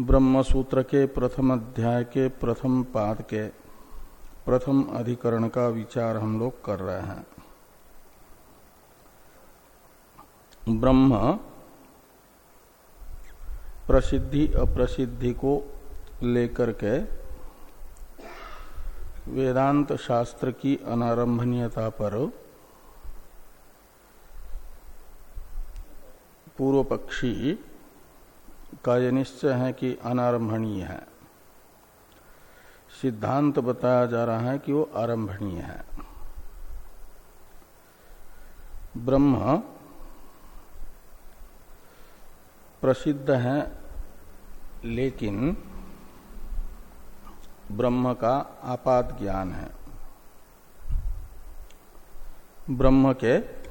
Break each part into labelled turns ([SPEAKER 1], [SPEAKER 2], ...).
[SPEAKER 1] ब्रह्म सूत्र के प्रथम अध्याय के प्रथम पाद के प्रथम अधिकरण का विचार हम लोग कर रहे हैं। ब्रह्म प्रसिद्धि अप्रसिद्धि को लेकर के वेदांत शास्त्र की अनारंभनीयता पर पूर्व पक्षी का यह निश्चय है कि अनारंभणीय है। सिद्धांत बताया जा रहा है कि वो आरंभणीय है। ब्रह्म प्रसिद्ध है, लेकिन ब्रह्म का आपात ज्ञान है। ब्रह्म के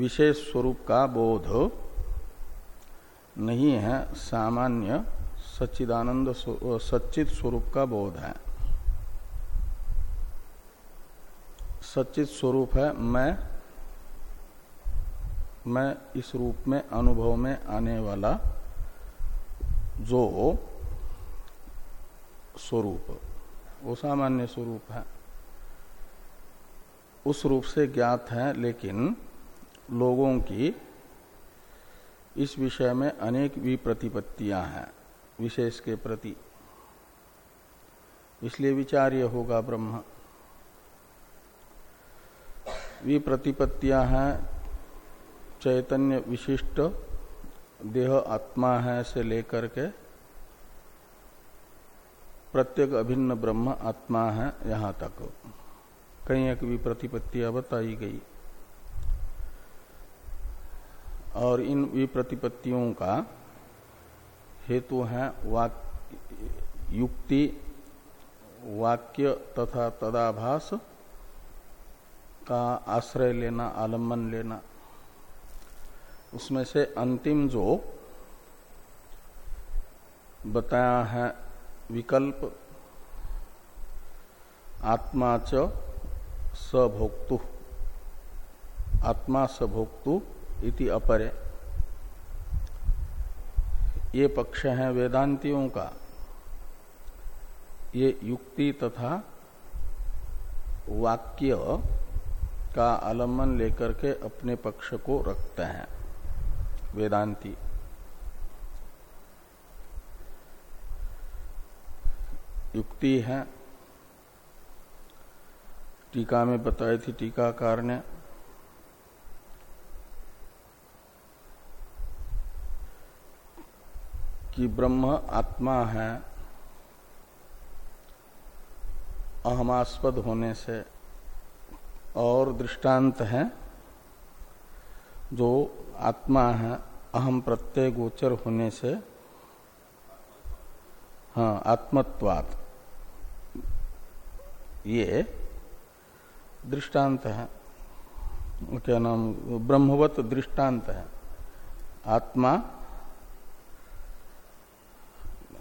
[SPEAKER 1] विशेष स्वरूप का बोध नहीं है, सामान्य सच्चिदानंद सच्चित स्वरूप का बोध है। सच्चित स्वरूप है, मैं मैं इस रूप में, अनुभव में आने वाला जो स्वरूप, वो सामान्य स्वरूप है। उस रूप से ज्ञात है, लेकिन लोगों की इस विषय में अनेक विप्रतिपत्तियाँ हैं, विशेष के प्रति। इसलिए विचार्य होगा ब्रह्म। विप्रतिपत्तियाँ हैं, चैतन्य विशिष्ट देह आत्मा है से लेकर के प्रत्येक अभिन्न ब्रह्म आत्मा है यहाँ तक। कई एक विप्रतिपत्तियाँ बताई गई। और इन विप्रतिपत्तियों का हेतु है वाक, युक्ति, वाक्य तथा तदाभास का आश्रय लेना, आलंबन लेना। उसमें से अंतिम जो बताया है विकल्प, आत्मा च सभोक्तु आत्मा सभोक्तु इति अपरे। ये पक्ष है वेदांतियों का। ये युक्ति तथा वाक्य का आलंबन लेकर के अपने पक्ष को रखते हैं। वेदांती। युक्ति है। टीका में बताई थी टीकाकार ने। कि ब्रह्म आत्मा है, अहमास्पद होने से और दृष्टांत है, जो आत्मा है, अहम प्रत्यय गोचर होने से हाँ आत्मत्वात। ये दृष्टांत है। क्या नाम, ब्रह्मवत दृष्टांत है। आत्मा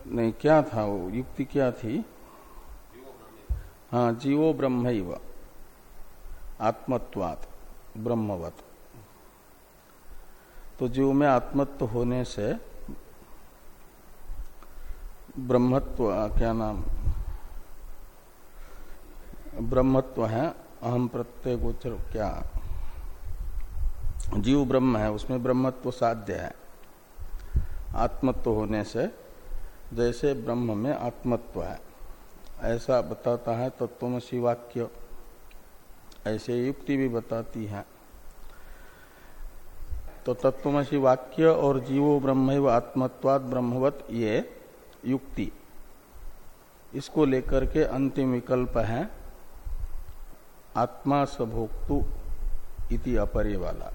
[SPEAKER 1] नहीं, क्या था वो? युक्ति क्या थी? हाँ जीवो ब्रह्म आत्मत्वात, ब्रह्मवत। तो जीव में आत्मत्व होने से ब्रह्मत्व, क्या नाम? ब्रह्मत्व है अहम प्रत्यय गोचर, क्या? जीव ब्रह्म है, उसमें ब्रह्मत्व साध्य है। आत्मत्व होने से जैसे ब्रह्म में आत्मत्व है। ऐसा बताता है तत्वमसी वाक्य। ऐसे युक्ति भी बताती है। तो तत्वमसी वाक्य और जीवो ब्रह्म आत्मत्वाद ब्रह्मवत ये युक्ति। इसको लेकर के अंतिम विकल्प है आत्मा सभोक्तु इति अपरे वाला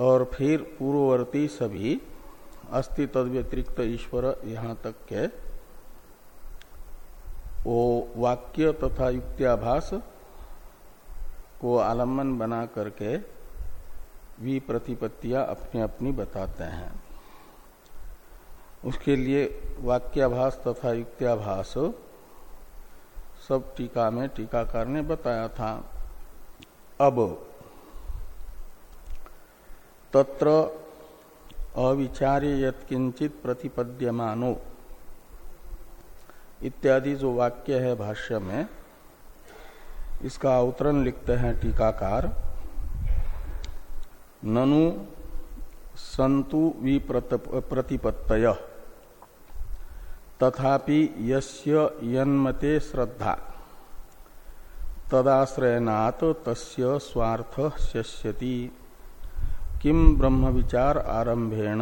[SPEAKER 1] और फिर पूर्ववर्ती सभी अस्ति तद व्यतिरिक्त ईश्वर यहाँ तक के। वो वाक्य तथा युक्त्याभास को आलंबन बना करके वी प्रतिपत्तियाँ अपनी अपनी बताते हैं। उसके लिए वाक्याभास तथा युक्त्याभास सब टीका में टीकाकार ने बताया था। अब तत्र अविचार्य यत्किंचित प्रतिपद्यमानो। इत्यादि जो वाक्य है भाष्य में, इसका अवतरण लिखते हैं टीकाकार। ननु संतु विप्रतिपत्तय तथापि यस्य यन्मते श्रद्धा। तदाश्रयनात् तस्य स्वार्थ शस्यति किम ब्रह्म विचार आरंभेण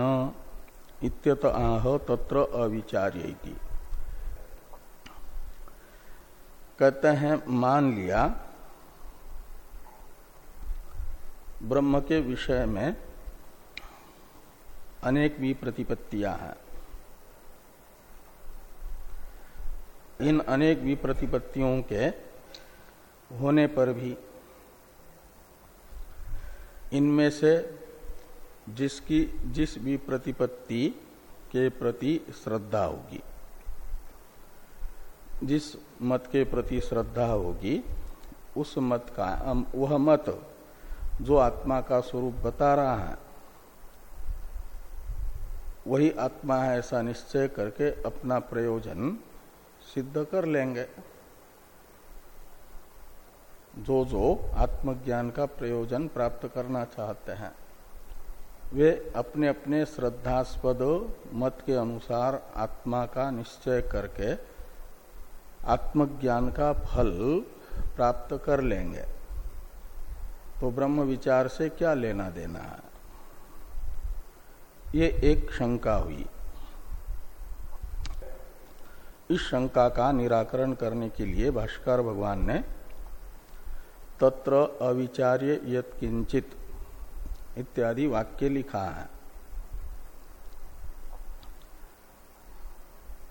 [SPEAKER 1] इत्यत आह, तत्र अविचार्य कहते हैं, मान लिया, ब्रह्म के विषय में अनेक भी प्रतिपत्तियाँ हैं। इन अनेक भी प्रतिपत्तियों के होने पर भी इनमें से जिसकी जिस भी प्रतिपत्ति के प्रति श्रद्धा होगी, जिस मत के प्रति श्रद्धा होगी, उस मत का वह मत जो आत्मा का स्वरूप बता रहा है, वही आत्मा है ऐसा निश्चय करके अपना प्रयोजन सिद्ध कर लेंगे। जो जो आत्मज्ञान का प्रयोजन प्राप्त करना चाहते हैं। वे अपने अपने श्रद्धास्पद मत के अनुसार आत्मा का निश्चय करके आत्मज्ञान का फल प्राप्त कर लेंगे। तो ब्रह्म विचार से क्या लेना देना? है ये एक शंका हुई। इस शंका का निराकरण करने के लिए भाष्कर भगवान ने तत्र अविचार्य यत्किंचित इत्यादि वाक्य लिखा है।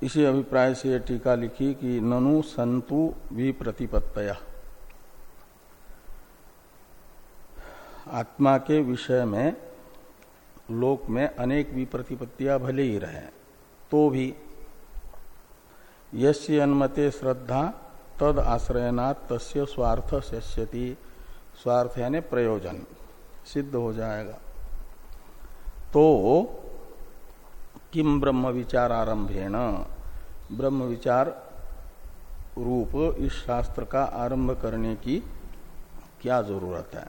[SPEAKER 1] इसी अभिप्राय से यह टीका लिखी कि ननु संतु विप्रतिपत्तया आत्मा के विषय में लोक में अनेक विप्रतिपत्तियाँ भले ही रहे तो भी यस्य अन्मते श्रद्धा तद आश्रयनात् तस्य स्वार्थ शस्यति स्वार्थ यानी प्रयोजन। सिद्ध हो जाएगा। तो किम ब्रह्म विचार आरंभेण ब्रह्म विचार रूप इस शास्त्र का आरंभ करने की क्या ज़रूरत है?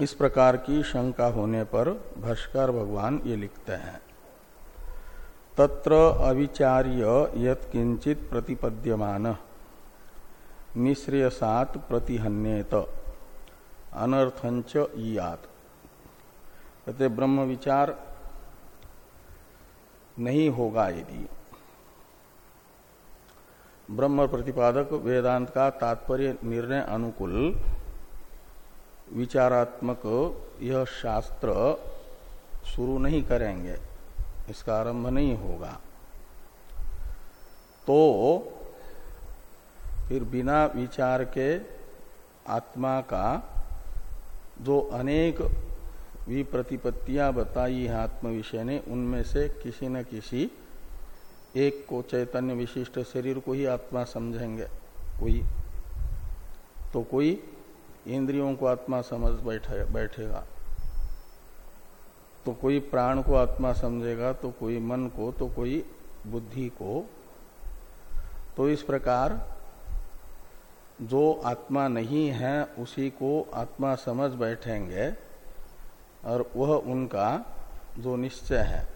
[SPEAKER 1] इस प्रकार की शंका होने पर भाष्कर भगवान ये लिखते हैं। तत्र अविचार्य यत्किंचित प्रतिपद्यमान। निश्रेयसात प्रतिहन्येत। अनर्थंच ईयात। कहते ब्रह्म विचार नहीं होगा यदि। ब्रह्म प्रतिपादक वेदांत का तात्पर्य निर्णय अनुकूल, विचारात्मक यह शास्त्र शुरू नहीं करेंगे, इसका आरंभ नहीं होगा। तो फिर बिना विचार के आत्मा का जो अनेक विप्रतिपत्तियाँ बताई है आत्म विषय ने, उनमें से किसी न किसी एक को चैतन्य विशिष्ट शरीर को ही आत्मा समझेंगे। कोई तो कोई इंद्रियों को आत्मा समझ बैठे, बैठेगा। तो कोई प्राण को आत्मा समझेगा तो कोई मन को तो कोई बुद्धि को। तो इस प्रकार जो आत्मा नहीं है, उसी को आत्मा समझ बैठेंगे और वह उनका जो निश्चय है,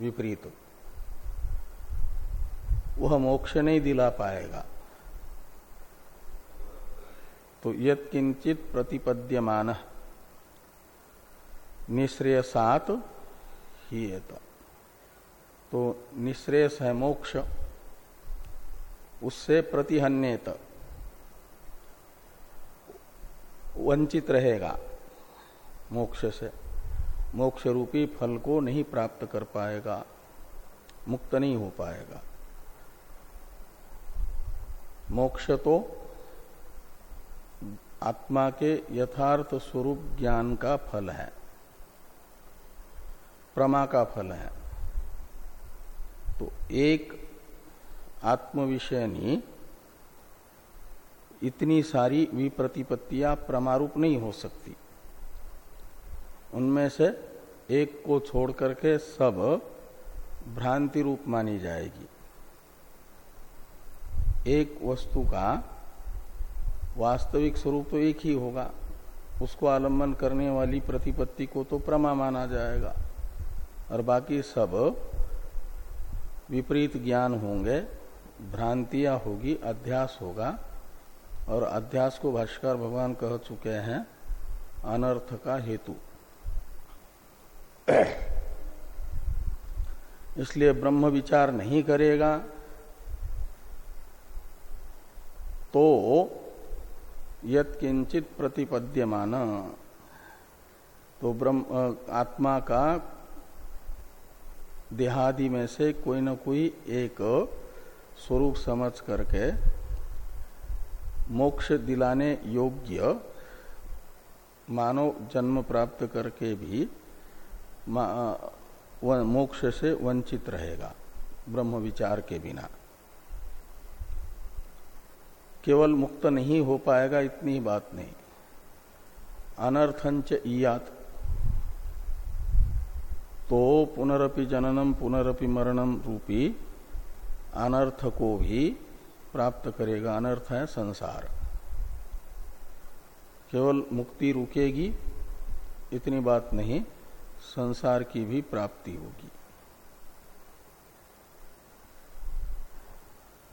[SPEAKER 1] विपरीत। वह मोक्ष नहीं दिला पाएगा। तो यत प्रतिपद्यमान निश्रेय सात ही तो निश्रेयस है मोक्ष, उससे प्रतिहन्यत। वंचित रहेगा। मोक्ष से। मोक्ष रूपी फल को नहीं प्राप्त कर पाएगा। मुक्त नहीं हो पाएगा। मोक्ष तो आत्मा के यथार्थ स्वरूप ज्ञान का फल है। प्रमा का फल है। तो एक आत्म विषयनी इतनी सारी विप्रतिपत्तियाँ प्रमारूप नहीं हो सकती। उनमें से एक को छोड़ करके सब भ्रांति रूप मानी जाएगी। एक वस्तु का वास्तविक स्वरूप तो एक ही होगा। उसको आलंबन करने वाली प्रतिपत्ति को तो प्रमा माना जाएगा। और बाकी सब विपरीत ज्ञान होंगे, भ्रांतियाँ होगी, अध्यास होगा। और अध्यास को भाष्कर भगवान कह चुके हैं, अनर्थ का हेतु। इसलिए ब्रह्म विचार नहीं करेगा तो यत्किंचित प्रतिपद्यमान। तो ब्रह्म आत्मा का देहादि में से कोई न कोई एक स्वरूप समझ करके मोक्ष दिलाने योग्य मानव जन्म प्राप्त करके भी मोक्ष से वंचित रहेगा, ब्रह्म विचार के बिना। केवल मुक्त नहीं हो पाएगा इतनी ही बात नहीं। अनर्थंच इयात। तो पुनरपि जननम, पुनरपि मरणम रूपी अनर्थ को भी प्राप्त करेगा, अनर्थ है संसार। केवल मुक्ति रुकेगी, इतनी बात नहीं, संसार की भी प्राप्ति होगी।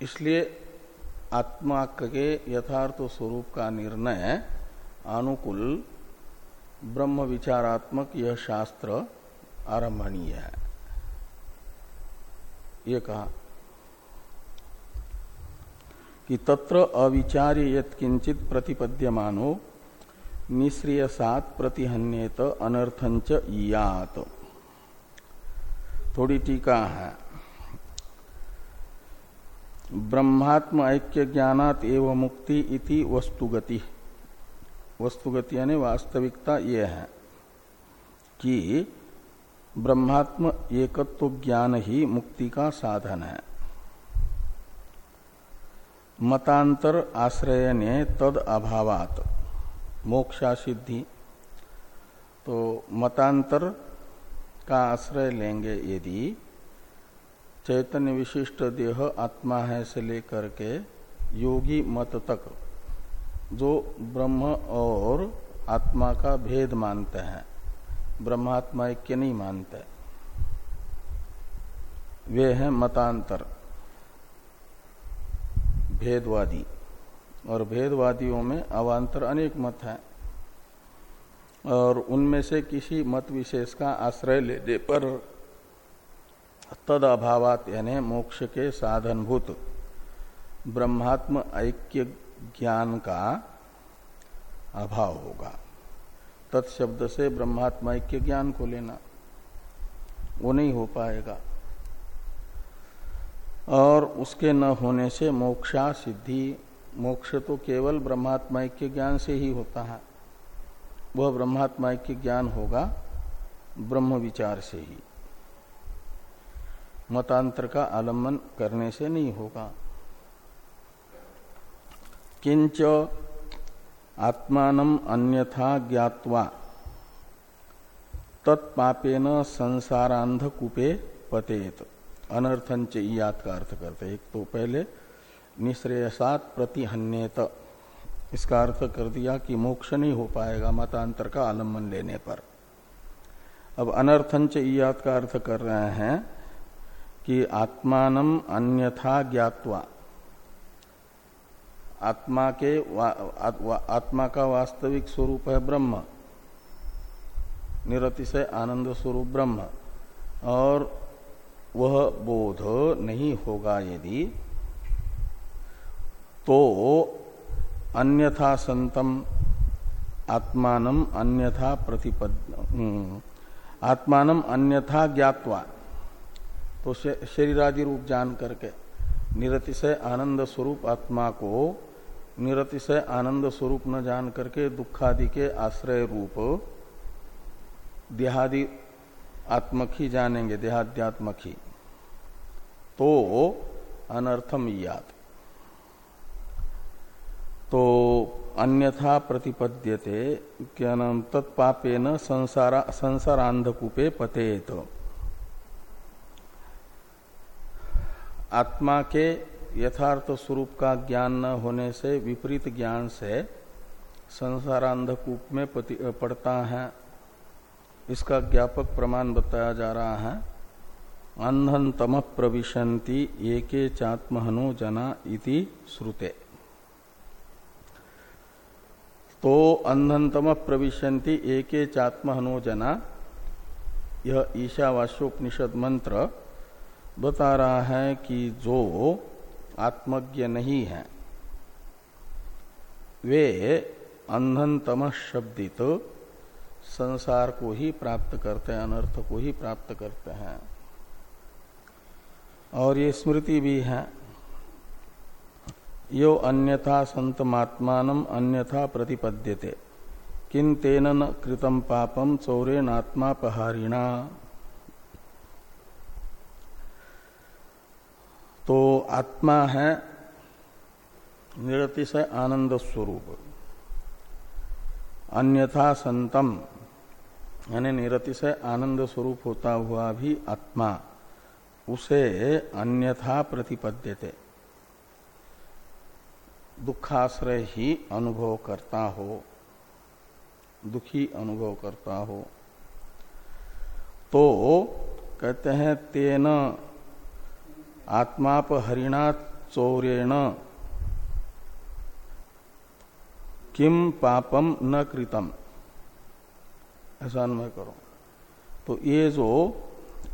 [SPEAKER 1] इसलिए आत्मा के यथार्थ स्वरूप का निर्णय अनुकूल, ब्रह्म विचारात्मक यह शास्त्र आरंभणीय है। ये कहा। कि तत्र अविचार्य यत्किंचित प्रतिपद्यमानो निश्रिय सात प्रतिहन्यत अनर्थंच यात। थोड़ी टीका है। ब्रह्मात्म ऐक्य ज्ञानात एवं मुक्ति इति वस्तुगति। वस्तुगति यानी वास्तविकता ये है कि ब्रह्मात्म एकत्व ज्ञान ही मुक्ति का साधन है। मतांतर आश्रय ने तद अभावात। मोक्षा सिद्धि तो मतांतर का आश्रय लेंगे यदि चैतन्य विशिष्ट देह आत्मा है से लेकर के योगी मत तक, जो ब्रह्म और आत्मा का भेद मानते हैं। ब्रह्मात्मा ऐक्य नहीं मानते। वे हैं मतांतर। भेदवादी। और भेदवादियों में अवान्तर अनेक मत हैं। और उनमें से किसी मत विशेष का आश्रय लेने पर तद अभावात यानी मोक्ष के साधनभूत ब्रह्मात्म ऐक्य ज्ञान का अभाव होगा। तत्शब्द से ब्रह्मात्म ऐक्य ज्ञान को लेना वो नहीं हो पाएगा। और उसके न होने से मोक्षा सिद्धि मोक्ष तो केवल ब्रह्मात्मा के ज्ञान से ही होता है। वह ब्रह्मात्मा के ज्ञान होगा ब्रह्म विचार से ही। मतांतर का आलंबन करने से नहीं होगा। किंच आत्मान अन्यथा ज्ञावा तत्पापेन संसारांधकूपे पतेत। अनर्थंच याद का अर्थ करते एक तो पहले निश्रेयसात प्रतिहन्यत। इसका अर्थ कर दिया कि मोक्ष नहीं हो पाएगा मतांतर का आलंबन लेने पर। अब अनर्थंच याद का अर्थ कर रहे हैं कि आत्मान अन्यथा ज्ञातवा। आत्मा के वा, आ, आत्मा का वास्तविक स्वरूप है ब्रह्म। निरतिशय आनंद स्वरूप ब्रह्म। और वह बोध नहीं होगा यदि। तो अन्यथा संतम आत्मान अन्यथा प्रतिपद हम्म, आत्मान अन्यथा ज्ञातवा। तो शरीरादि रूप जान करके निरतिशय आनंद स्वरूप आत्मा को निरतिशय आनंद स्वरूप न जान करके दुखादि के आश्रय रूप देहादि आत्मक ही जानेंगे देहाद्यात्मक ही। तो अनर्थम याद तो तो अन्यथा प्रतिपद्यते क्या नाम तत्पापेन संसारा संसारांधकूपे पतेत। आत्मा के यथार्थ स्वरूप का ज्ञान न होने से विपरीत ज्ञान से संसारांधकूप में पड़ता है। इसका ज्ञापक प्रमाण बताया जा रहा है। अंधन तम प्रविशंति एके चात्महनो जना इति श्रुते। तो अंधनतम प्रविशंति एके चात्महनो जना, यह ईशावास्योपनिषद मंत्र बता रहा है कि जो आत्मज्ञ नहीं है, वे अंधन तम शब्दित संसार को ही प्राप्त करते हैं, अनर्थ को ही प्राप्त करते हैं। और ये स्मृति भी है। यो अन्यथा संतमात्मान अन्यथा प्रतिपद्यते। किन तेन न कृतम पापम चौरेनात्मापहारिणा तो आत्मा है निरतिशय आनंद स्वरूप। अन्यथा संतम, यानी निरतिशय आनंद स्वरूप होता हुआ भी आत्मा। उसे अन्यथा प्रतिपद्यते। दुखाश्रय ही अनुभव करता हो, दुखी अनुभव करता हो। तो कहते हैं, तेन आत्माप हरिणा चौरेण किम पापम न कृतम। ऐसा अनुभव करो। तो ये जो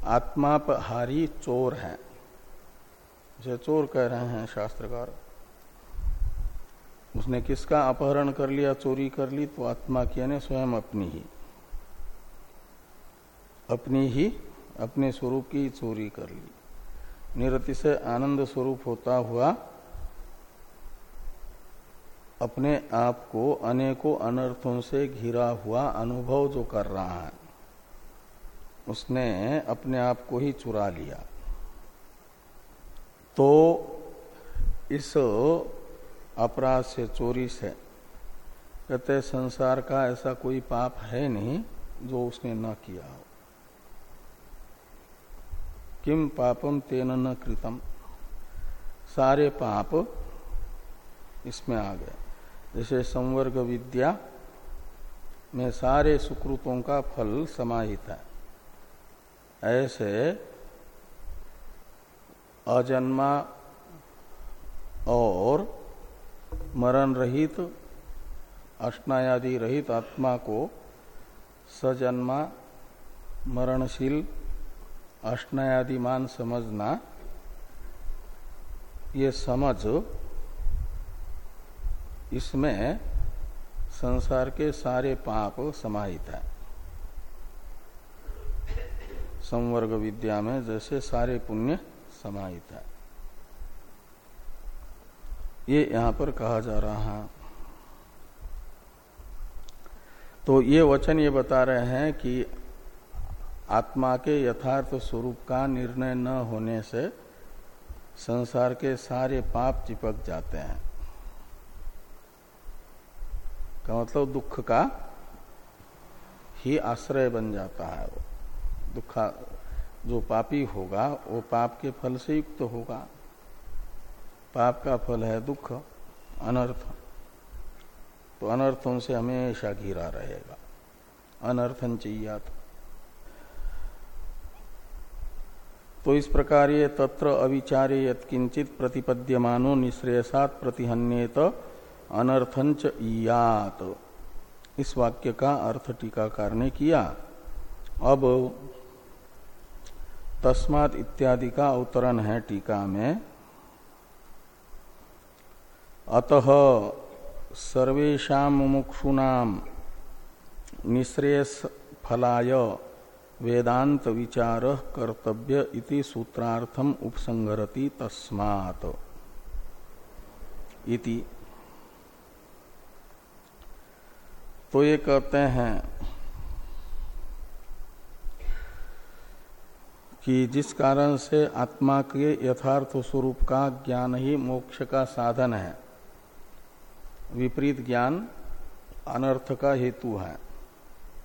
[SPEAKER 1] आत्मापहारी चोर है। जैसे चोर कह रहे हैं शास्त्रकार। उसने किसका अपहरण कर लिया, चोरी कर ली तो आत्मा की यानी स्वयं अपनी ही। अपनी ही, अपने स्वरूप की चोरी कर ली। निरति से आनंद स्वरूप होता हुआ अपने आप को अनेकों अनर्थों से घिरा हुआ अनुभव जो कर रहा है। उसने अपने आप को ही चुरा लिया। तो इस अपराध से चोरी से कहते संसार का ऐसा कोई पाप है नहीं जो उसने न किया हो। किम पापम तेन न कृतम। सारे पाप इसमें आ गए। जैसे संवर्ग विद्या में सारे सुकृतों का फल समाहित है। ऐसे अजन्मा और मरण रहित, अष्टायादि रहित आत्मा को सजन्मा, मरणशील, अष्टायादिमान समझना, ये समझ इसमें संसार के सारे पाप समाहित है। संवर्ग विद्या में जैसे सारे पुण्य समाहित है। ये यहाँ पर कहा जा रहा है। तो ये वचन ये बता रहे हैं कि आत्मा के यथार्थ स्वरूप का निर्णय न होने से संसार के सारे पाप चिपक जाते हैं। का मतलब दुख का ही आश्रय बन जाता है वो। दुखा, जो पापी होगा, वो पाप के फल से युक्त होगा। पाप का फल है दुख, अनर्थ। तो अनर्थों से हमेशा घिरा रहेगा। अनर्थन चाहिए तो इस प्रकार ये तत्र अविचारे यत्किंचित प्रतिपद्यमानो निश्रेयसात प्रतिहन्येत अनर्थंच यात इस वाक्य का अर्थ टीकाकार ने किया। अब तस्मात इत्यादि का अवतरण है टीका में। अतः सर्वेशा मुमुक्षुणाम निश्रेयस फलाय वेदांत विचार कर्तव्य इति सूत्रार्थम उपसंगरति तस्मात्। इति। तो ये कहते हैं कि जिस कारण से आत्मा के यथार्थ स्वरूप का ज्ञान ही मोक्ष का साधन है। विपरीत ज्ञान अनर्थ का हेतु है,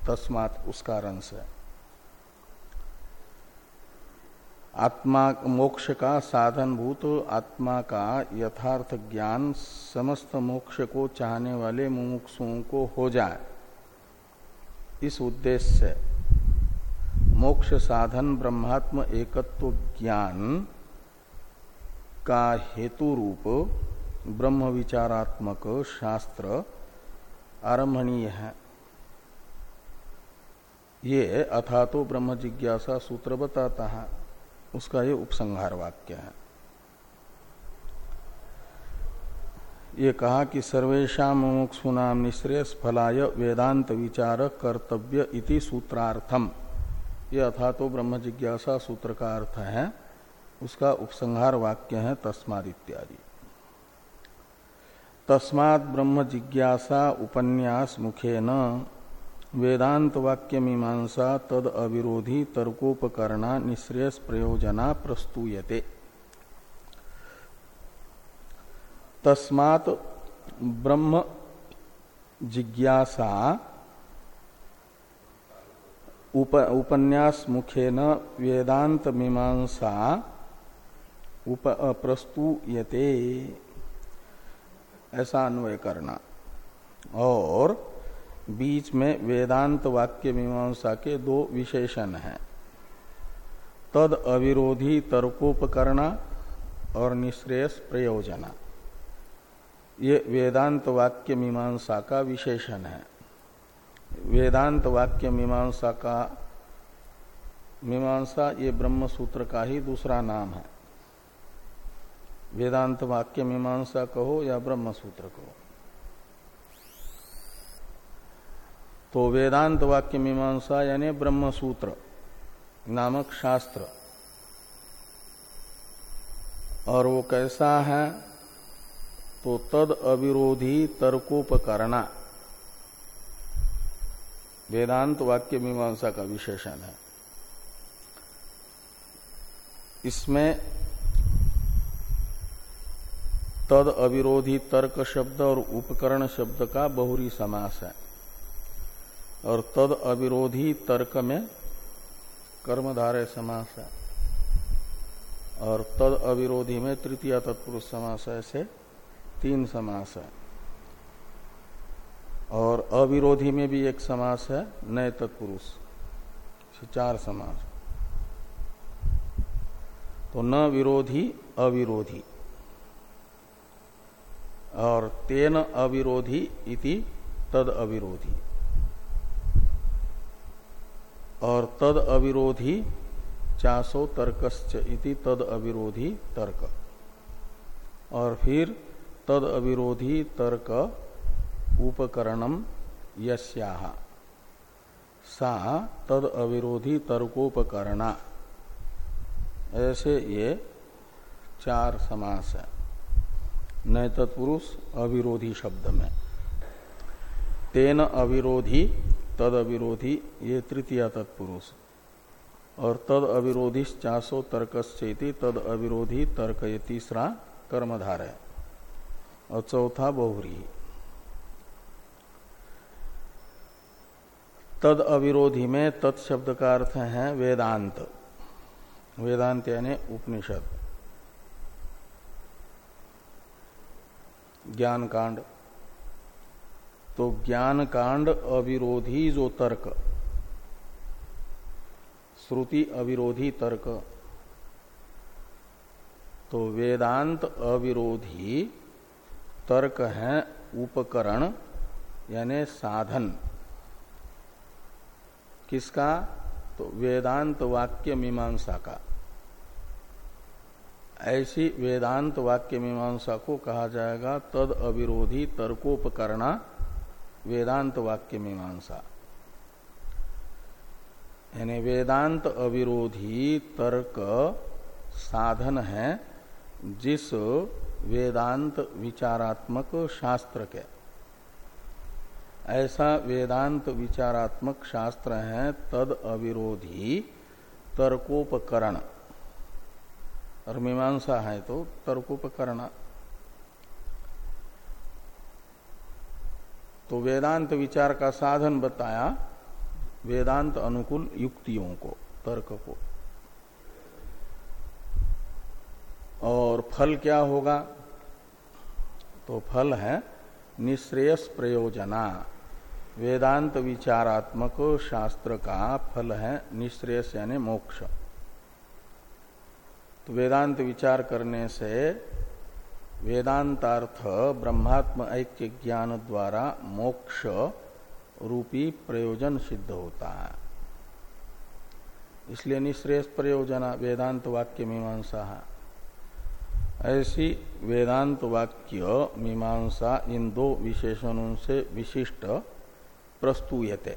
[SPEAKER 1] तस्मात उस कारण से। आत्मा मोक्ष का साधन भूत आत्मा का यथार्थ ज्ञान समस्त मोक्ष को चाहने वाले मुमुक्षुओं को हो जाए। इस उद्देश्य से मोक्ष साधन ब्रह्मात्म एकत्व ज्ञान का हेतु रूप ब्रह्म विचारात्मक शास्त्र आरंभणीय है। ये अथा तो ब्रह्म जिज्ञासा सूत्र बताता है। उसका ये उपसंहार वाक्य है। ये कहा कि सर्वेशा मुमुक्षुनाम निश्रेयस फलाय वेदांत विचार कर्तव्य इति सूत्रार्थम। ये अथा तो ब्रह्म जिज्ञासा सूत्र का अर्थ है, उसका उपसंहार वाक्य है तस्माद इत्यादि। तस्मात् ब्रह्म जिज्ञासा उपन्यास मुखे न वेदांत वाक्य मीमांसा तद अविरोधी तर्कोपकरणा निश्रेयस प्रयोजना प्रस्तूयते। तस्मात् ब्रह्म जिज्ञासा उप, उपन्यास मुखे न वेदांत मीमांसा उप प्रस्तुयते। ऐसा अन्वय करना। और बीच में वेदांत वाक्य मीमांसा के दो विशेषण हैं। तद अविरोधी तर्कोपकरणा और निश्रेयस प्रयोजना। ये वेदांत वाक्य मीमांसा का विशेषण है। वेदांत वाक्य मीमांसा का, मीमांसा ये ब्रह्म सूत्र का ही दूसरा नाम है। वेदांत वाक्य मीमांसा कहो या ब्रह्म सूत्र कहो। तो वेदांत वाक्य मीमांसा यानी ब्रह्म सूत्र नामक शास्त्र। और वो कैसा है? तो तद अविरोधी तर्कोपकरणा। वेदांत वाक्य मीमांसा का विशेषण है। इसमें तद अविरोधी तर्क शब्द और उपकरण शब्द का बहुरी समास है। और तद अविरोधी तर्क में कर्मधारय समास है। और तद अविरोधी में तृतीय तत्पुरुष समास ऐसे तीन समास है। और अविरोधी में भी एक समास है, नए तत्पुरुष। चार समास। तो न विरोधी, अविरोधी। और तेन अविरोधी इति तद अविरोधी। और तद अविरोधी चासो तर्कश्च इति तद अविरोधी तर्क। और फिर तद अविरोधी तर्क उपकरणम यस्या। सा तद अविरोधी तर्कोपकरणा। ऐसे ये चार समास है। नए तत्पुरुष अविरोधी शब्द में। तेन अविरोधी, तद अविरोधी, ये तृतीय तत्पुरुष। और तद अविरोधी चासो तर्कश्चेति, तद अविरोधी तर्क ये तीसरा कर्मधार है और चौथा बहुरी। तद अविरोधी में तत्शब्द का अर्थ है वेदांत। वेदांत यानी उपनिषद। ज्ञान कांड तो ज्ञान कांड अविरोधी जो तर्क। श्रुति अविरोधी तर्क। तो वेदांत अविरोधी तर्क है उपकरण, यानी साधन। किसका? तो वेदांत वाक्य मीमांसा का। ऐसी वेदांत वाक्य मीमांसा को कहा जाएगा, तद अविरोधी तर्कोपकरणा, वेदांत वाक्य मीमांसा। यानी वेदांत अविरोधी तर्क साधन है, जिस वेदांत विचारात्मक शास्त्र के। ऐसा वेदांत विचारात्मक शास्त्र है, तद अविरोधी तर्कोपकरण। और मीमांसा है तो तर्कोपकरण। तो वेदांत विचार का साधन बताया वेदांत अनुकूल युक्तियों को, तर्क को। और फल क्या होगा? तो फल है निश्रेयस प्रयोजना। वेदांत विचारात्मक शास्त्र का फल है निश्रेयस यानी मोक्ष। तो वेदांत विचार करने से वेदांतार्थ ब्रह्मात्म ऐक्य ज्ञान द्वारा मोक्ष रूपी प्रयोजन सिद्ध होता है। इसलिए निश्रेष प्रयोजना वेदांत वाक्य मीमांसा है। ऐसी वेदांत वाक्य मीमांसा इन दो विशेषणों से विशिष्ट प्रस्तुयते।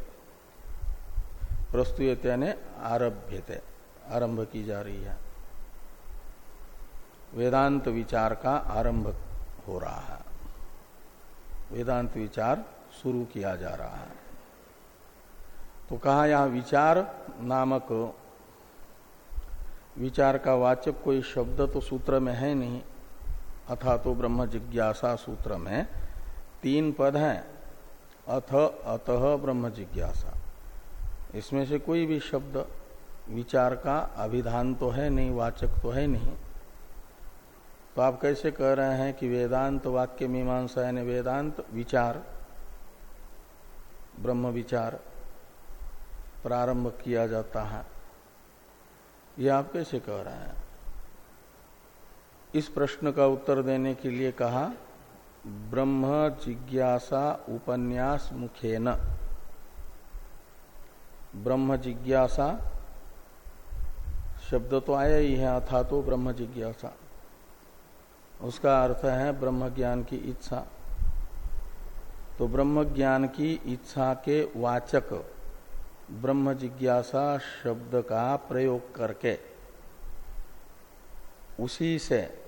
[SPEAKER 1] प्रस्तुयते यानी आरभ्यते, आरंभ की जा रही है। वेदांत विचार का आरंभ हो रहा है। वेदांत विचार शुरू किया जा रहा है। तो कहा यह विचार नामक, विचार का वाचक कोई शब्द तो सूत्र में है नहीं, अथा तो ब्रह्म जिज्ञासा सूत्र में तीन पद हैं। अथ, अतः ब्रह्म जिज्ञासा। इसमें से कोई भी शब्द, विचार का अभिधान तो है नहीं, वाचक तो है नहीं। तो आप कैसे कह रहे हैं कि वेदांत वाक्य मीमांसा यानी वेदांत विचार, ब्रह्म विचार प्रारंभ किया जाता है? ये आप कैसे कह रहे हैं? इस प्रश्न का उत्तर देने के लिए कहा ब्रह्म जिज्ञासा उपन्यास मुखेन। ब्रह्म जिज्ञासा, शब्द तो आया ही है, अथा तो ब्रह्म जिज्ञासा। उसका अर्थ है ब्रह्म ज्ञान की इच्छा। तो ब्रह्म ज्ञान की इच्छा के वाचक ब्रह्म जिज्ञासा शब्द का प्रयोग करके उसी से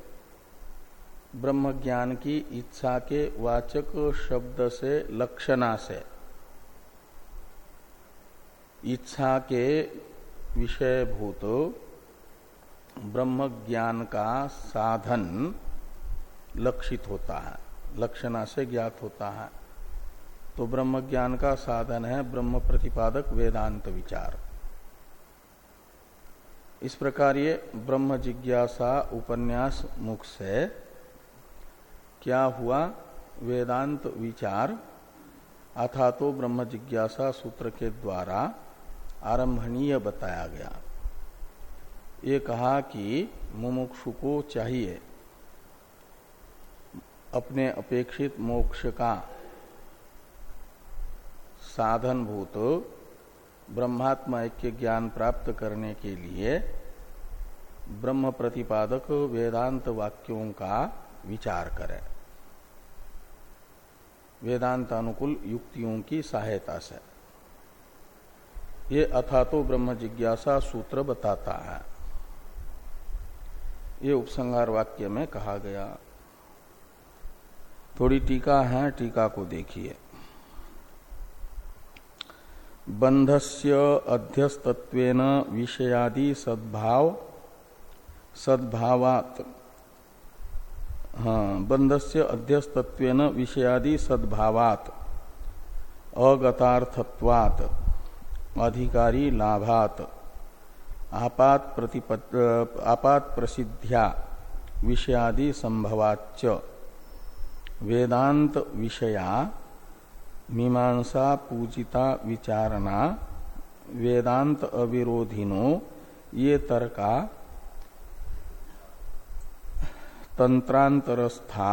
[SPEAKER 1] ब्रह्म ज्ञान की इच्छा के वाचक शब्द से, लक्षणा से। इच्छा के विषयभूत ब्रह्म ज्ञान का साधन लक्षित होता है, लक्षणा से ज्ञात होता है। तो ब्रह्म ज्ञान का साधन है ब्रह्म प्रतिपादक वेदांत विचार। इस प्रकार ये ब्रह्म जिज्ञासा उपन्यास मुख से क्या हुआ? वेदांत विचार। अथा तो ब्रह्म जिज्ञासा सूत्र के द्वारा आरंभणीय बताया गया। ये कहा कि मुमुक्षु को चाहिए अपने अपेक्षित मोक्ष का साधन भूत ब्रह्मात्म ऐक्य ज्ञान प्राप्त करने के लिए ब्रह्म प्रतिपादक वेदांत वाक्यों का विचार करें। वेदांत अनुकूल युक्तियों की सहायता से। ये अथा तो ब्रह्म जिज्ञासा सूत्र बताता है। ये उपसंगार वाक्य में कहा गया, थोड़ी टीका है, टीका को देखिए। बंधस्य अध्यस्तत्वेन विषयादि सद्भाव, सद्भावात हाँ बंधस्य अध्यस्तत्वेन विषयादि सद्भावात, अगतार्थत्वात, अधिकारी लाभात, आपात प्रतिपत आपात प्रसिद्ध्या विषयादि संभवाच्च, वेदांत विषया, मीमांसा पूजिता विचारणा, वेदांत अविरोधिनो, ये तर्का तंत्रांतरस्था,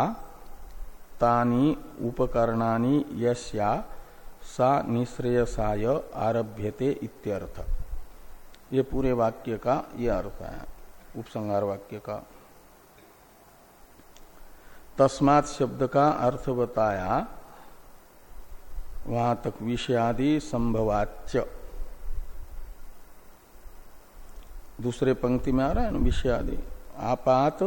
[SPEAKER 1] तानी उपकरणानी यस्या सा निश्रेयसाय आरभ्यते इत्यर्थ। ये पूरे वाक्य का ये अर्थ है, उपसंहार वाक्य का। तस्मात शब्द का अर्थ बताया, वहाँ तक विषयादि संभवाच्य दूसरे पंक्ति में आ रहा है ना, विषयादि। आपात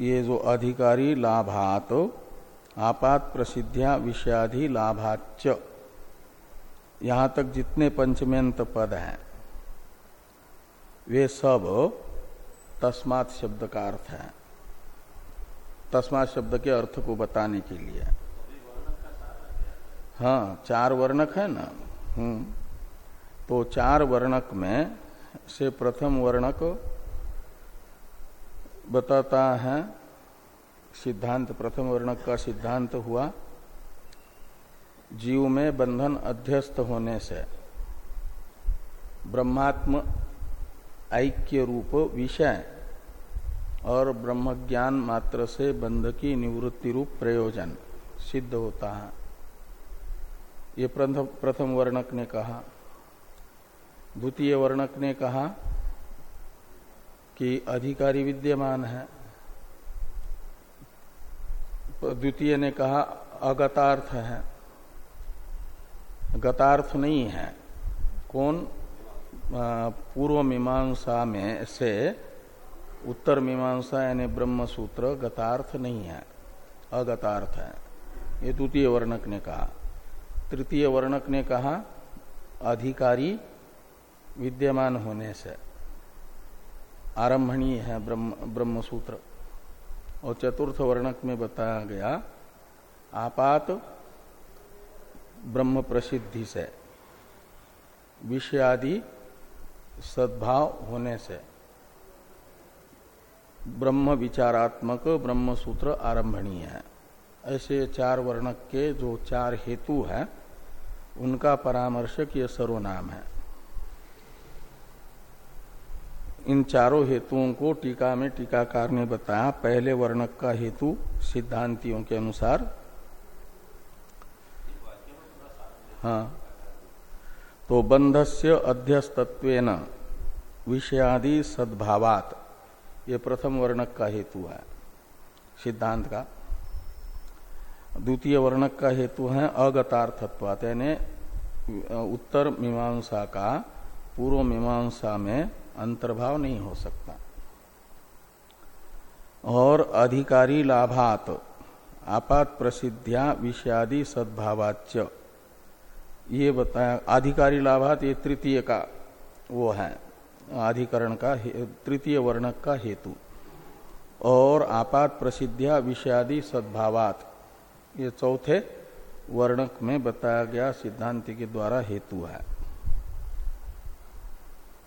[SPEAKER 1] ये जो अधिकारी लाभात, आपात प्रसिद्धिया विषयाधि लाभाच यहाँ तक जितने पंचमेंत पद हैं, वे सब तस्मात शब्द का अर्थ है। तस्मात शब्द के अर्थ को बताने के लिए। हाँ चार वर्णक है ना? हम्म। तो चार वर्णक में से प्रथम वर्णक बताता है, सिद्धांत, प्रथम वर्णक का सिद्धांत हुआ, जीव में बंधन अध्यस्त होने से। ब्रह्मात्म ऐक्य रूप विषय और ब्रह्म ज्ञान मात्र से बंध की निवृत्ति रूप प्रयोजन सिद्ध होता है। ये प्रथम वर्णक ने कहा। द्वितीय वर्णक ने कहा कि अधिकारी विद्यमान है। द्वितीय ने कहा, अगतार्थ है। गतार्थ नहीं है। कौन? पूर्व मीमांसा में से उत्तर मीमांसा यानी ब्रह्म सूत्र गतार्थ नहीं है, अगतार्थ है। ये द्वितीय वर्णक ने कहा। तृतीय वर्णक ने कहा, अधिकारी विद्यमान होने से। आरंभणीय है ब्रह्म ब्रह्म सूत्र और चतुर्थ वर्णक में बताया गया, आपात ब्रह्म प्रसिद्धि से, विषयादि सद्भाव होने से, ब्रह्म विचारात्मक ब्रह्म सूत्र आरंभणीय है। ऐसे चार वर्णक के जो चार हेतु हैं, उनका परामर्शक ये सर्वनाम है। इन चारों हेतुओं को टीका में टीकाकार ने बताया। पहले वर्णक का हेतु सिद्धांतियों के अनुसार। हाँ। तो बंधस्य अध्यस्तत्व विषयादि सद्भावात। ये प्रथम वर्णक का हेतु है। सिद्धांत का। द्वितीय वर्णक का हेतु है अगतार्थत्वात। यानी उत्तर मीमांसा का, पूर्व मीमांसा में अंतर्भाव नहीं हो सकता। और अधिकारी लाभात, आपात प्रसिद्धिया, विषयादि सद्भावाच्य। ये बताया, अधिकारी लाभात ये तृतीय का वो है अधिकरण का तृतीय वर्णक का हेतु। और आपात प्रसिद्धिया, विषयादि सद्भावात, ये चौथे वर्णक में बताया गया सिद्धांत के द्वारा हेतु है।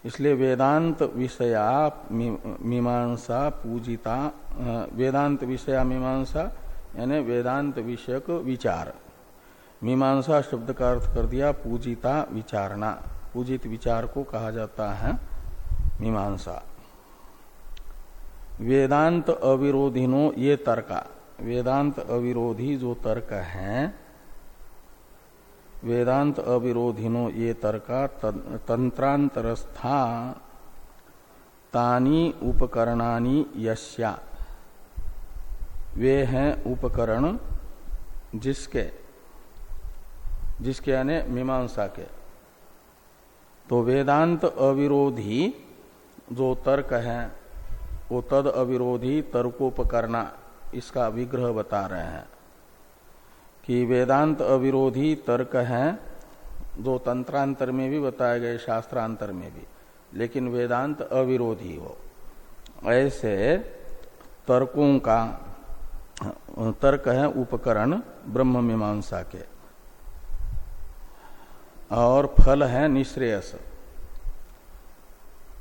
[SPEAKER 1] इसलिए वेदांत विषया मीमांसा पूजिता वेदांत विषया मीमांसा, यानी वेदांत विषयक विचार। मीमांसा शब्द का अर्थ कर दिया, पूजिता विचारणा। पूजित विचार को कहा जाता है मीमांसा। वेदांत अविरोधिनो ये तर्का। वेदांत अविरोधी जो तर्क है वेदांत अविरोधिनो ये तर्का तंत्रांतरस्था तानी उपकरणानी यश्या। वे हैं उपकरण जिसके जिसके यानी मीमांसा के। तो वेदांत अविरोधी जो तर्क है, वो तद अविरोधी तर्कोपकरणा, इसका विग्रह बता रहे हैं। कि वेदांत अविरोधी तर्क है जो तंत्रांतर में भी बताए गए, शास्त्रांतर में भी। लेकिन वेदांत अविरोधी हो। ऐसे तर्कों का, तर्क है उपकरण ब्रह्म मीमांसा के। और फल है निश्रेयस।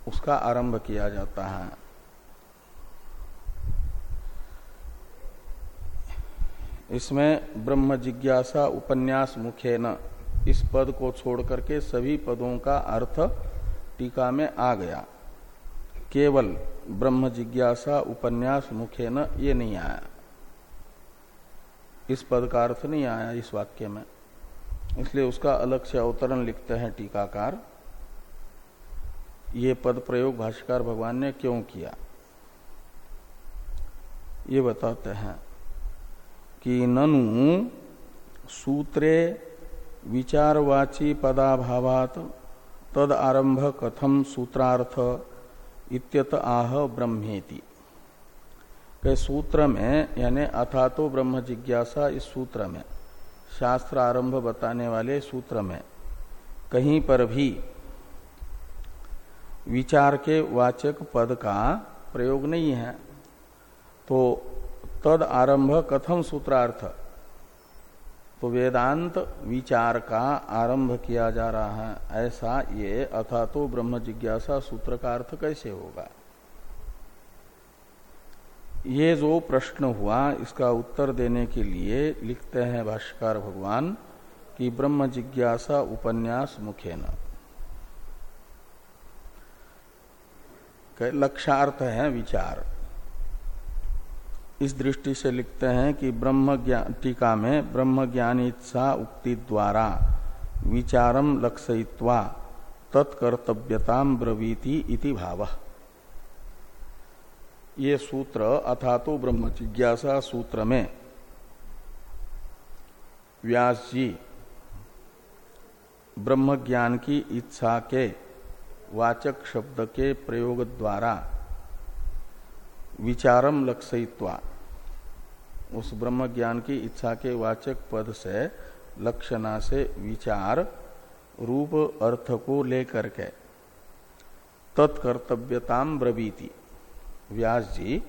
[SPEAKER 1] उसका आरंभ किया जाता है। इसमें ब्रह्म जिज्ञासा उपन्यास मुखे न इस पद को छोड़ करके सभी पदों का अर्थ टीका में आ गया। केवल ब्रह्म जिज्ञासा उपन्यास मुखे न ये नहीं आया। इस पद का अर्थ नहीं आया इस वाक्य में। इसलिए उसका अलग से अवतरण लिखते हैं टीकाकार। ये पद प्रयोग भाष्यकार भगवान ने क्यों किया? ये बताते हैं। कि ननु सूत्रे विचारवाची पदाभावात तद आरंभ कथम सूत्रार्थ इत्यत आह ब्रह्मेति। के सूत्र में, यानी अथा तो ब्रह्म जिज्ञासा इस सूत्र में, शास्त्र आरंभ बताने वाले सूत्र में, कहीं पर भी विचार के वाचक पद का प्रयोग नहीं है तो तद आरंभ कथम सूत्रार्थ। तो वेदांत विचार का आरंभ किया जा रहा है। ऐसा ये अथा तो ब्रह्म जिज्ञासा सूत्र का अर्थ कैसे होगा? ये जो प्रश्न हुआ, इसका उत्तर देने के लिए लिखते हैं भाष्कर भगवान कि ब्रह्म जिज्ञासा उपन्यास मुखे न लक्षार्थ है विचार। इस दृष्टि से लिखते हैं कि ब्रह्म टीका में ब्रह्म ज्ञानीत्सा उक्ति द्वारा विचारम लक्षयित्वा तत्कर्तव्यता ब्रवीति इति भाव। ये सूत्र अथा तो ब्रह्म जिज्ञासा सूत्र में व्यास जी ब्रह्म ज्ञान की इच्छा के वाचक शब्द के प्रयोग द्वारा विचारम लक्षयित्वा उस ब्रह्म ज्ञान की इच्छा के वाचक पद से लक्षणा से विचार, रूप, अर्थ को लेकर के। तत्कर्तव्यताम ब्रवीति। व्यास जी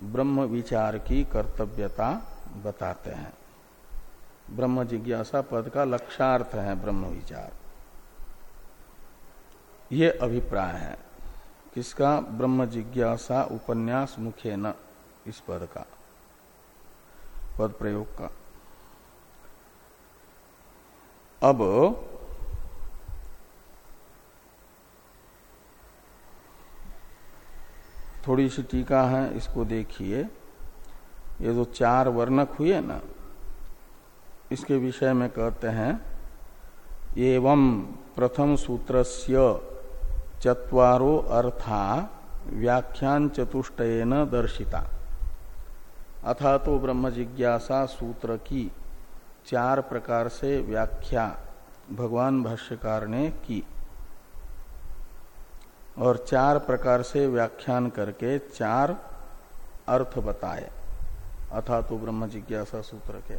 [SPEAKER 1] ब्रह्म विचार की कर्तव्यता बताते हैं। ब्रह्म जिज्ञासा पद का लक्षार्थ है ब्रह्म विचार। ये अभिप्राय है। किसका ब्रह्म जिज्ञासा उपन्यास मुखे न इस पद का? पद प्रयोग का। अब थोड़ी सी टीका है, इसको देखिए। ये जो चार वर्णक हुए ना, इसके विषय में कहते हैं, एवं प्रथम सूत्रस्य चत्वारो अर्था व्याख्यान चतुष्टयन दर्शिता। अथा तो ब्रह्म जिज्ञासा सूत्र की चार प्रकार से व्याख्या भगवान भाष्यकार ने की। और चार प्रकार से व्याख्यान करके चार अर्थ बताए, अथा तो ब्रह्म जिज्ञासा सूत्र के।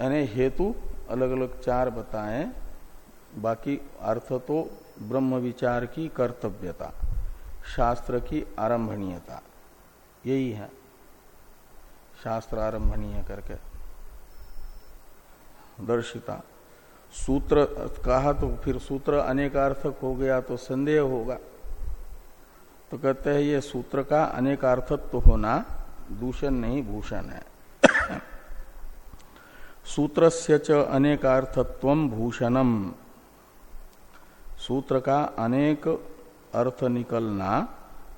[SPEAKER 1] यानी हेतु अलग अलग चार बताए, बाकी अर्थ तो ब्रह्म विचार की कर्तव्यता, शास्त्र की आरंभणीयता यही है। शास्त्र आरंभणीय करके। दर्शिता, सूत्र कहा तो फिर सूत्र अनेकार्थक हो गया तो संदेह होगा। तो कहते हैं, ये सूत्र का अनेकार्थत्व तो होना दूषण नहीं, भूषण है। सूत्र से च अनेकार्थत्व भूषणम। सूत्र का अनेक अर्थ निकलना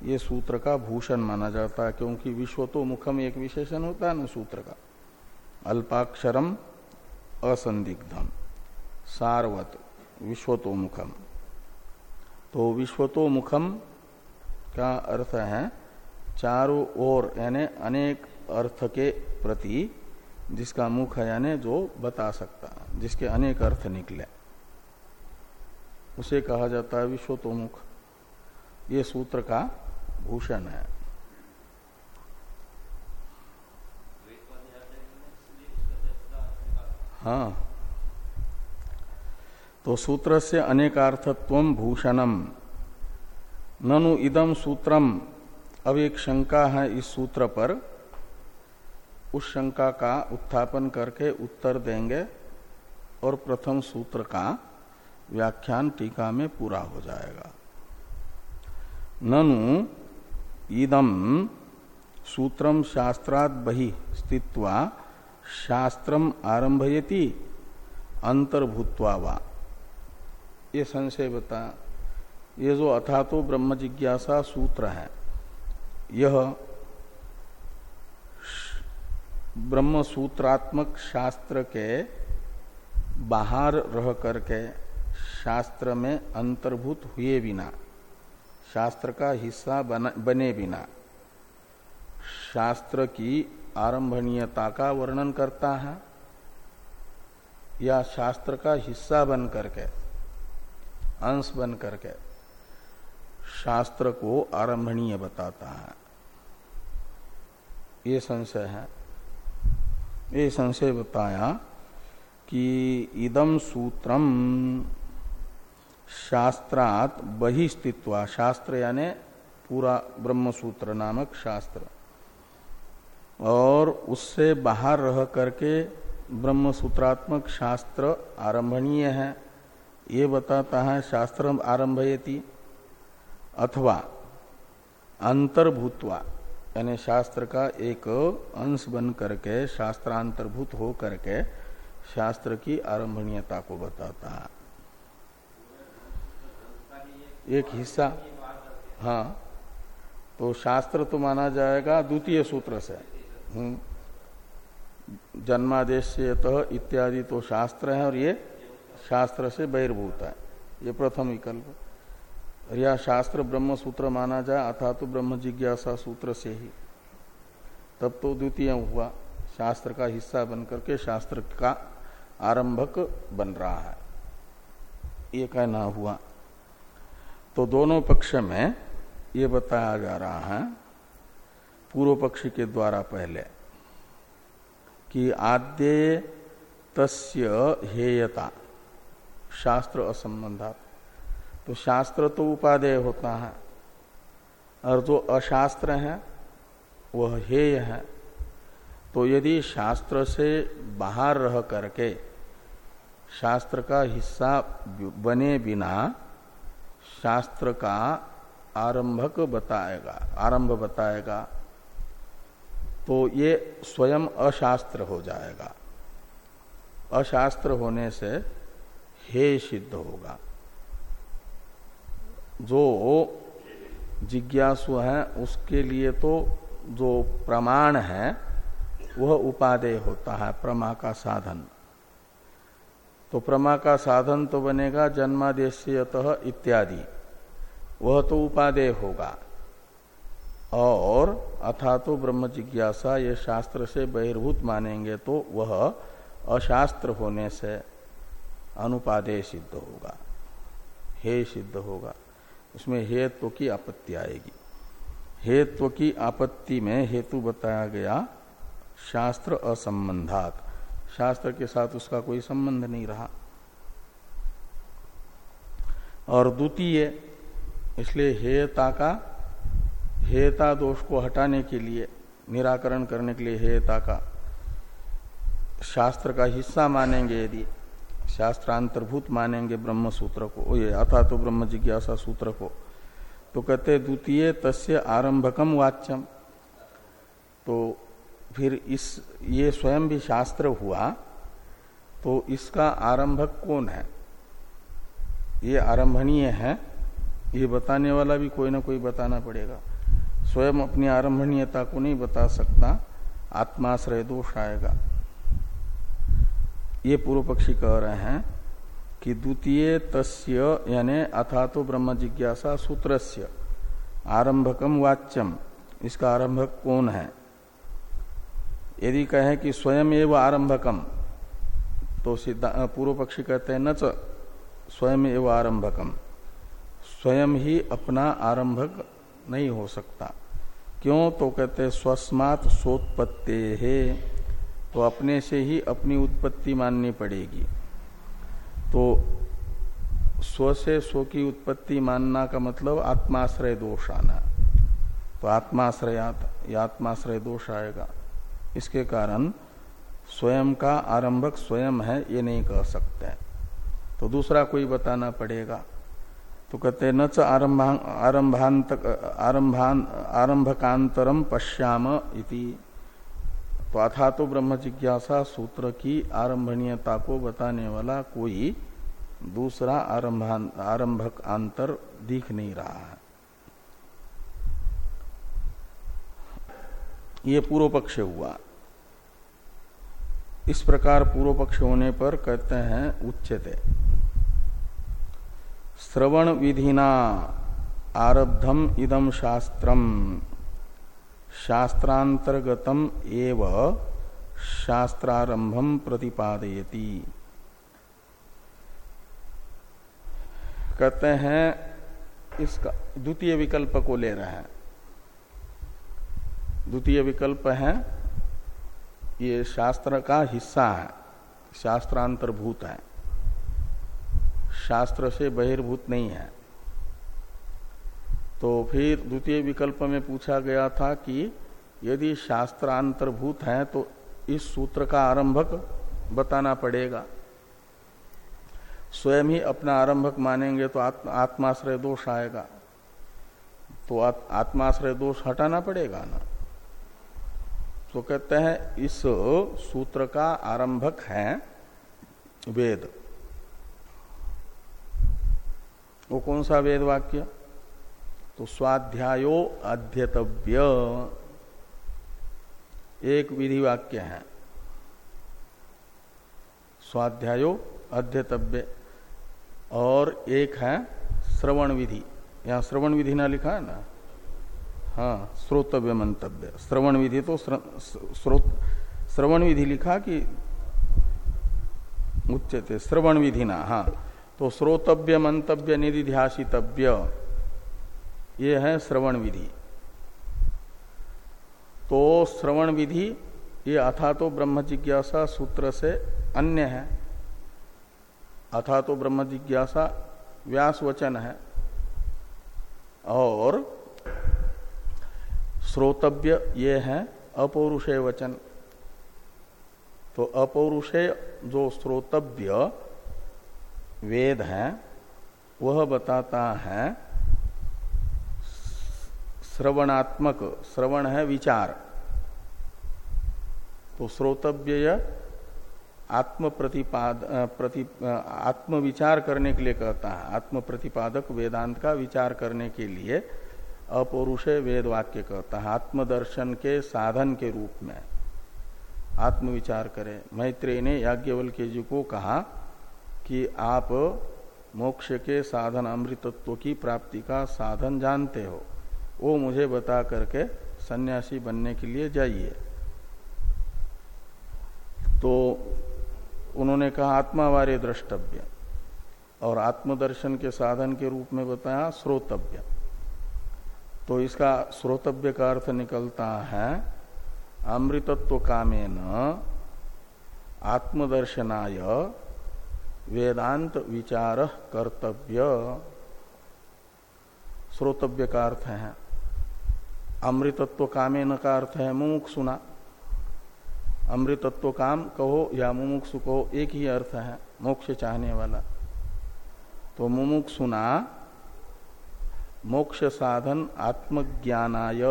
[SPEAKER 1] ये सूत्र का भूषण माना जाता है, क्योंकि विश्व तो मुखम एक विशेषण होता है ना सूत्र का। अल्पाक्षरम असंदिग्धम, सारवत विश्वतोमुखम तो विश्वतोमुखम का अर्थ है चारों ओर, यानी अनेक अर्थ के प्रति जिसका मुख है, यानी जो बता सकता जिसके अनेक अर्थ निकले। उसे कहा जाता है विश्वतोमुख ये सूत्र का भूषण है। हाँ। तो सूत्र से अनेकार्थत्व भूषणम। ननु इदम सूत्रम। अब एक शंका है इस सूत्र पर। उस शंका का उत्थापन करके उत्तर देंगे और प्रथम सूत्र का व्याख्यान टीका में पूरा हो जाएगा। ननु इदम सूत्रम शास्त्रात बहि स्थित्वा शास्त्रम आरंभयति अंतर्भूतवा वा। ये संशय बता, ये जो अथा तो ब्रह्म जिज्ञासा सूत्र है, यह ब्रह्म सूत्रात्मक शास्त्र के बाहर रह करके शास्त्र में अंतर्भूत हुए बिना शास्त्र का हिस्सा बने, बिना शास्त्र की आरंभणीयता का वर्णन करता है, या शास्त्र का हिस्सा बन करके अंश बन करके शास्त्र को आरंभणीय बताता है। ये संशय है। ये संशय बताया कि इदम सूत्रम शास्त्रात बहिस्थित्वा, शास्त्र यानी पूरा ब्रह्म सूत्र नामक शास्त्र। और उससे बाहर रह करके ब्रह्म सूत्रात्मक शास्त्र आरंभणीय है। ये बताता है शास्त्र आरंभयति अथवा अंतर्भूतवा, यानी शास्त्र का एक अंश बन करके, शास्त्रांतर्भूत हो करके शास्त्र की आरंभणीयता को बताता है। एक हिस्सा हाँ तो शास्त्र तो माना जाएगा द्वितीय सूत्र से। हम्म। जन्मादेश से इत्यादि तो शास्त्र है और ये शास्त्र से बहिर्भूत है। ये प्रथम विकल्प। या शास्त्र ब्रह्म सूत्र माना जाए अथा तो ब्रह्म जिज्ञासा सूत्र से ही। तब तो द्वितीय हुआ। शास्त्र का हिस्सा बन करके शास्त्र का आरंभक बन रहा है। ये कहना हुआ। तो दोनों पक्ष में ये बताया जा रहा है, पूर्व पक्षी के द्वारा पहले, कि आद्य तस्य हेयता, शास्त्र असंबंधात। तो शास्त्र तो उपादेय होता है, और जो अशास्त्र है, वह हेय है। तो यदि शास्त्र से बाहर रह करके शास्त्र का हिस्सा बने बिना शास्त्र का आरंभक बताएगा, आरंभ बताएगा तो ये स्वयं अशास्त्र हो जाएगा। अशास्त्र होने से हे सिद्ध होगा। जो जिज्ञासु है, उसके लिए तो जो प्रमाण है, वह उपादेय होता है, प्रमा का साधन। तो प्रमा का साधन तो बनेगा जन्मादेश इत्यादि। वह तो उपादेय होगा। और अथा तो ब्रह्म जिज्ञासा ये शास्त्र से बहिर्भूत मानेंगे तो वह अशास्त्र होने से अनुपादेय सिद्ध होगा। हे सिद्ध होगा। उसमें हेत्व तो की आपत्ति आएगी। हेत्व तो की आपत्ति में हेतु बताया गया शास्त्र असंबंधात। शास्त्र के साथ उसका कोई संबंध नहीं रहा। और द्वितीय इसलिए हेयता का, हेयता दोष को हटाने के लिए, निराकरण करने के लिए हेयता का शास्त्र का हिस्सा मानेंगे यदि, शास्त्रांतर्भूत मानेंगे ब्रह्म सूत्र को ये अथा तो ब्रह्म जिज्ञासा सूत्र को। तो कहते द्वितीय तस्य आरंभकम वाच्यम। तो फिर इस, ये स्वयं भी शास्त्र हुआ तो इसका आरंभक कौन है? ये आरंभणीय है ये बताने वाला भी कोई ना कोई बताना पड़ेगा। स्वयं अपनी आरंभणीयता को नहीं बता सकता, आत्माश्रय दोष आएगा। ये पूर्व पक्षी कह रहे हैं कि द्वितीय तस्य यानी अथा तो ब्रह्म जिज्ञासा सूत्रस्य, आरंभकम वाच्यम। इसका आरंभक कौन है? यदि कहें कि स्वयं एवं आरंभकम तो सिद्धा पूर्व पक्षी कहते हैं न स्वयं एवं आरंभकम। स्वयं ही अपना आरंभक नहीं हो सकता। क्यों? तो कहते स्वस्मात सोत्पत्ते। है तो अपने से ही अपनी उत्पत्ति माननी पड़ेगी। तो स्व से स्व की उत्पत्ति मानना का मतलब आत्माश्रय दोष आना। तो आत्माश्रयात या आत्माश्रय दोष आएगा। इसके कारण स्वयं का आरंभक स्वयं है, ये नहीं कह सकते तो दूसरा कोई बताना पड़ेगा। तो कहते न च आरंभांत, आरंभान आरंभकांतरम पश्याम इति। तो अथा तो ब्रह्म जिज्ञासा सूत्र की आरंभणीयता को बताने वाला कोई दूसरा आरंभान, आरंभक अंतर दिख नहीं रहा है। ये पूर्व पक्ष हुआ। इस प्रकार पूर्व पक्ष होने पर कहते हैं उच्चते श्रवण विधिना आरब्धम इदम शास्त्रम। शास्त्रांतर्गतम एव शास्त्रारंभम प्रतिपादयति। कहते हैं, इसका द्वितीय विकल्प को ले रहे हैं। द्वितीय विकल्प है, ये शास्त्र का हिस्सा है, शास्त्रांतर्भूत है। शास्त्र से बहिर्भूत नहीं है। तो फिर द्वितीय विकल्प में पूछा गया था कि यदि शास्त्रांतरभूत है तो इस सूत्र का आरंभक बताना पड़ेगा। स्वयं ही अपना आरंभक मानेंगे तो आत्माश्रय दोष आएगा। तो आत्माश्रय दोष हटाना पड़ेगा ना? तो कहते हैं, इस सूत्र का आरंभक है वेद। वो कौन सा वेद वाक्य? तो स्वाध्यायो अध्यतव्य। एक विधि वाक्य है। स्वाध्यायो अध्यतव्य। और एक है श्रवण विधि। यहाँ श्रवण विधि ना लिखा है ना? हाँ श्रोतव्य मंतव्य। श्रवण विधि तो श्रोत, श्रवण विधि लिखा कि उच्चते श्रवण विधि ना हाँ। तो श्रोतव्य मंतव्य निधि निधिध्यासितव्य। ये है श्रवण विधि। तो श्रवण विधि, ये अथा तो ब्रह्म जिज्ञासा सूत्र से अन्य है। अथा तो ब्रह्म जिज्ञासा व्यास वचन है। और श्रोतव्य ये है अपौरुषेय वचन। तो अपौरुषेय जो श्रोतव्य वेद है, वह बताता है, श्रवणात्मक, श्रवण है विचार। तो श्रोतव्य आत्म प्रतिपाद प्रति आत्म विचार करने के लिए कहता है। आत्म प्रतिपादक वेदांत का विचार करने के लिए अपौरुष वेद वाक्य कहता है, आत्मदर्शन के साधन के रूप में। आत्म विचार करें। मैत्रेय ने याज्ञवल्क्य जी को कहा कि आप मोक्ष के साधन अमृतत्व की प्राप्ति का साधन जानते हो। वो मुझे बता करके सन्यासी बनने के लिए जाइए। तो उन्होंने कहा आत्मावार्य द्रष्टव्य। और आत्मदर्शन के साधन के रूप में बताया, श्रोतव्य। तो इसका श्रोतव्य का अर्थ निकलता है, अमृतत्व कामेन आत्मदर्शनाय वेदांत विचार कर्तव्य। श्रोतव्य का अर्थ है। अमृतत्व कामे न का अर्थ है मुमुख सुना अमृतत्व काम कहो या मुमुक्षु कहो, एक ही अर्थ है, मोक्ष चाहने वाला। तो मुमुक्ष सुना मोक्ष साधन आत्मज्ञानाय,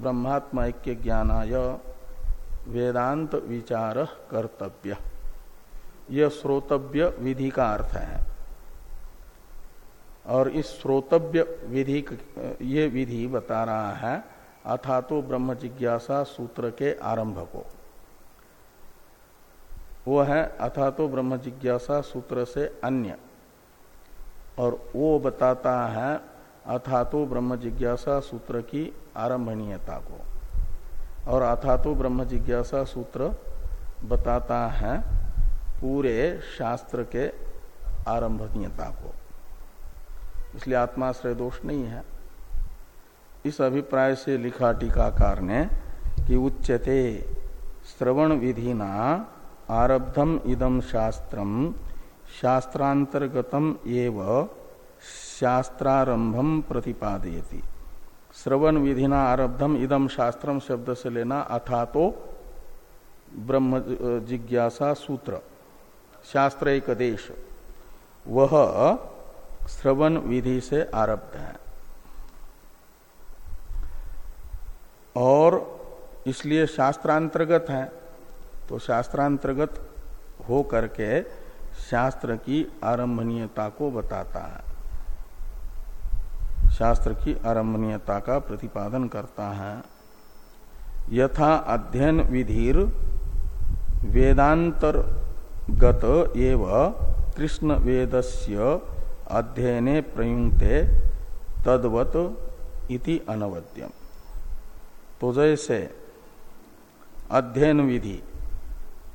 [SPEAKER 1] ब्रह्मात्म ऐक्य ज्ञानाय, वेदांत विचार कर्तव्य। यह श्रोतव्य विधि का अर्थ है। और इस श्रोतव्य विधि ये विधि बता रहा है अथा तो ब्रह्म जिज्ञासा सूत्र के आरंभ को। वो है अथा तो ब्रह्म जिज्ञासा सूत्र से अन्य। और वो बताता है अथा तो ब्रह्म जिज्ञासा सूत्र की आरंभणीयता को। और अथा तो ब्रह्म जिज्ञासा सूत्र बताता है पूरे शास्त्र के आरंभनीयता को। इसलिए आत्माश्रय दोष नहीं है। इस अभिप्राय से लिखा टीकाकार ने कि उच्चते श्रवण विधिना आरब्धम इदम शास्त्रम, शास्त्रांतर्गतम एव शास्त्रारंभम प्रतिपादयति। श्रवण विधिना आरब्धम इदम शास्त्रम शब्द से लेना अथा तो ब्रह्म जिज्ञासा सूत्र। शास्त्र एक देश वह श्रवण विधि से आरब्ध है। और इसलिए शास्त्रांतर्गत है। तो शास्त्रांतर्गत हो करके शास्त्र की आरंभनीयता को बताता है। शास्त्र की आरंभनीयता का प्रतिपादन करता है। यथा अध्ययन विधिर वेदांतर्गत एव कृष्ण वेदस्य अध्ययने प्रयुक्ते तद्वत इति अनवद्यम। तो जैसे अध्ययन विधि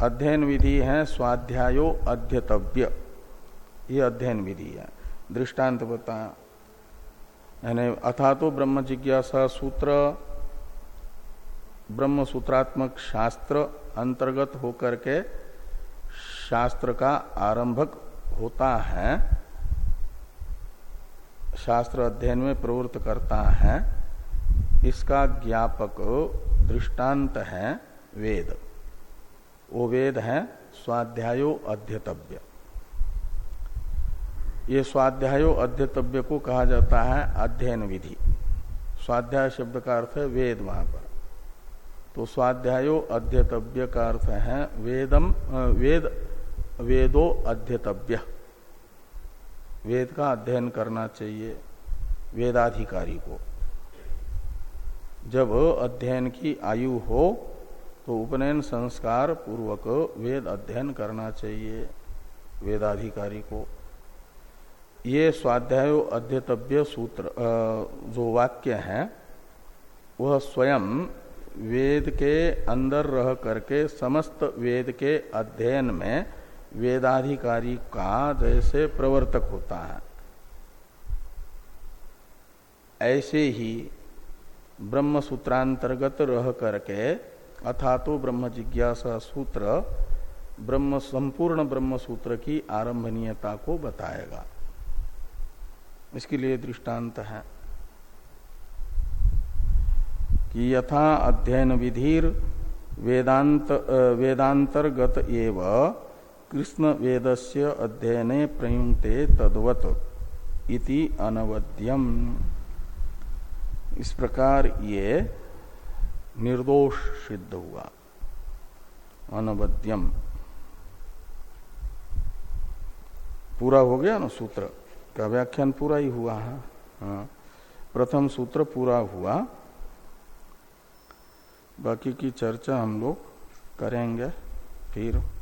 [SPEAKER 1] अध्ययन विधि है स्वाध्यायो अध्यतव्य। ये अध्ययन विधि है। दृष्टांत बताया यानी अथा तो ब्रह्म जिज्ञासा सूत्र, ब्रह्म सूत्रात्मक शास्त्र अंतर्गत होकर के शास्त्र का आरंभक होता है, शास्त्र अध्ययन में प्रवृत्त करता है, इसका ज्ञापक दृष्टांत है वेद। वो वेद है स्वाध्यायो अध्यतव्य। ये स्वाध्यायो अध्यतव्य को कहा जाता है अध्ययन विधि। स्वाध्याय शब्द का अर्थ है वेद वहाँ पर। तो स्वाध्यायो अध्यतव्य का अर्थ है वेदम, वेद वेदो अध्यतव्य। वेद का अध्ययन करना चाहिए वेदाधिकारी को। जब अध्ययन की आयु हो तो उपनयन संस्कार पूर्वक वेद अध्ययन करना चाहिए वेदाधिकारी को। ये स्वाध्याय अध्यतव्य सूत्र जो वाक्य है, वह स्वयं वेद के अंदर रह करके समस्त वेद के अध्ययन में वेदाधिकारी का जैसे प्रवर्तक होता है। ऐसे ही ब्रह्म सूत्रांतर्गत रह करके अथा तो ब्रह्म जिज्ञासा सूत्र ब्रह्म संपूर्ण ब्रह्म सूत्र की आरंभनीयता को बताएगा। इसके लिए दृष्टांत है कि यथा अध्ययन विधिर वेदांत वेदांतर्गत एव कृष्ण वेदस्य अध्ययने प्रयुक्ते तद्वत इति अनवद्यम। इस प्रकार ये निर्दोष सिद्ध हुआ। अनवद्यम। पूरा हो गया ना सूत्र? का व्याख्यान पूरा ही हुआ है? हाँ। प्रथम सूत्र पूरा हुआ। बाकी की चर्चा हम लोग करेंगे फिर।